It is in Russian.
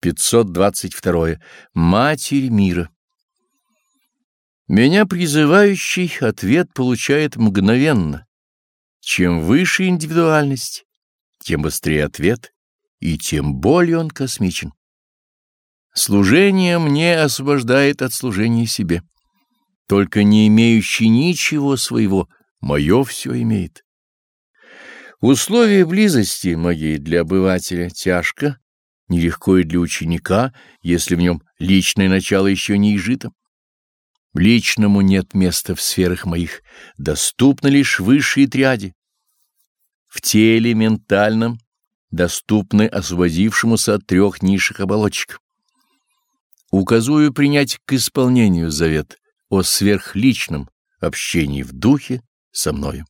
522. Матерь мира. Меня призывающий ответ получает мгновенно. Чем выше индивидуальность, тем быстрее ответ, и тем более он космичен. Служение мне освобождает от служения себе. Только не имеющий ничего своего, мое все имеет. Условия близости моей для обывателя тяжко, нелегко и для ученика, если в нем личное начало еще не изжито. Личному нет места в сферах моих, доступно лишь высшие тряди. В теле ментальном доступны освободившемуся от трех низших оболочек. Указую принять к исполнению завет о сверхличном общении в духе со мною.